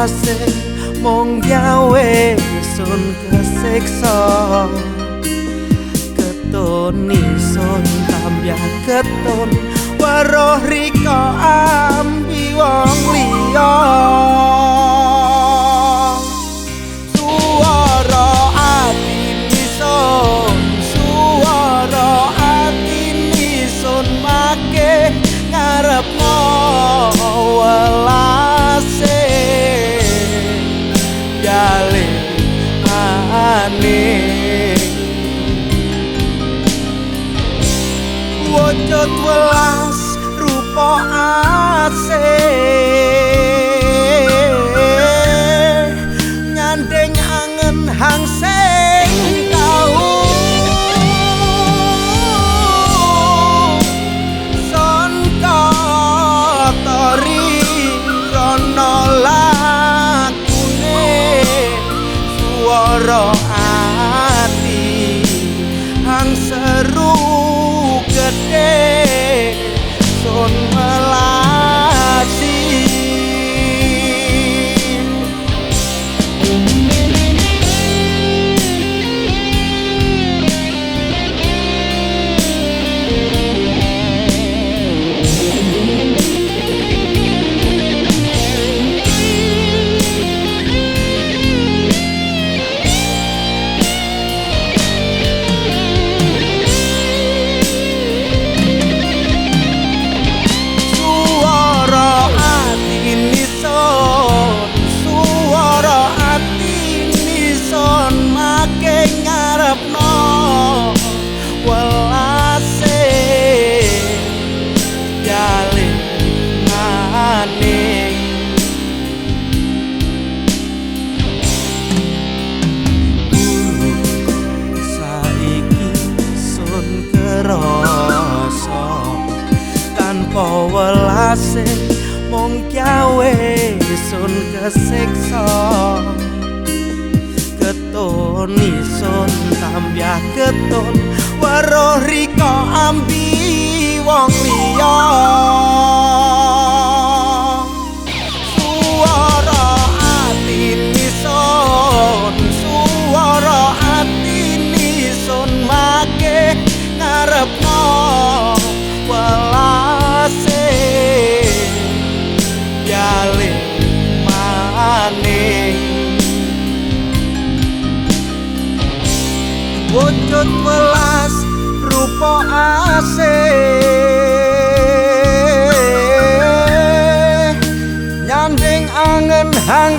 Welase mung gawe sun kesiksa ketoni sun tambah keton weruh rika ambi wong liya rupa asih nyandeng angen hang sing tau. Son kotori rono lakune suara ati hang seru gede son melasi welase mung gawe sun kesiksa ketoni sun tambah keton weruh rika ambi wong liya Wujud welas rupa asih. Nyanding angen hang